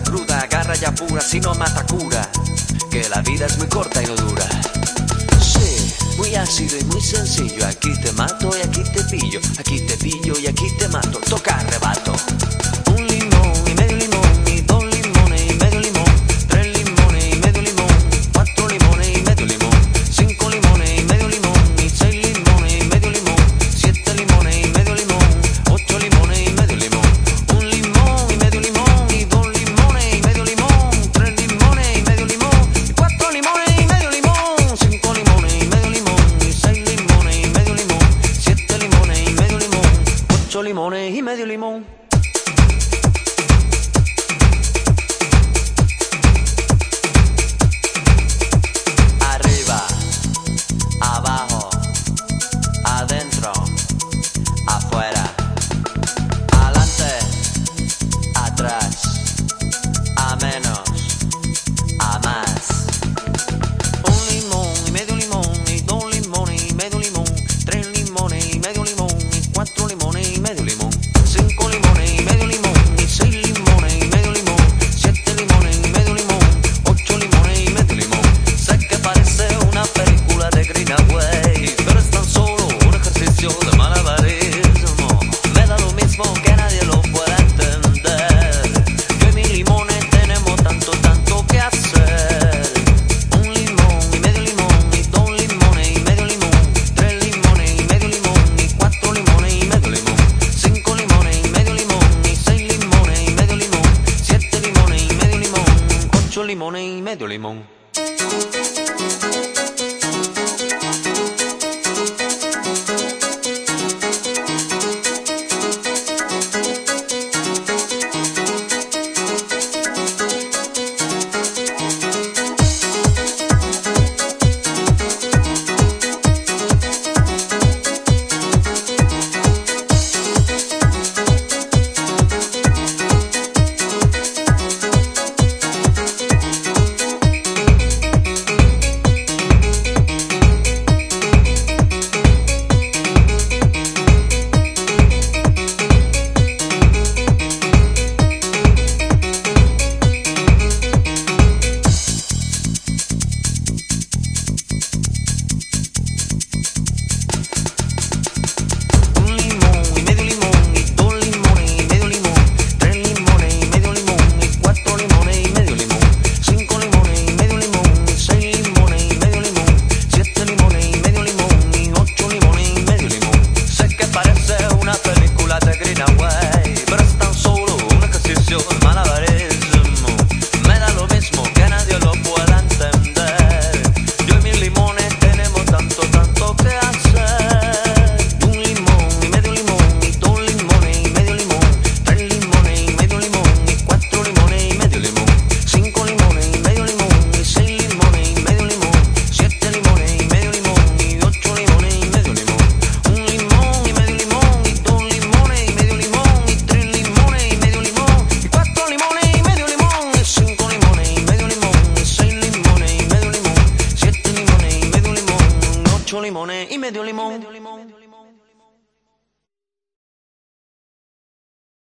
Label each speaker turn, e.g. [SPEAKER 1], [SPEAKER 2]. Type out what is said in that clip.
[SPEAKER 1] cruda, agarra y apura, si no mata cura. Que la vida es muy corta y no dura. Sí, muy ácido y muy sencillo. Aquí te mato y aquí te pillo, aquí te pillo y aquí te mato. Toca arrebato. y medio limón. y medio limón. limone, in medio limone.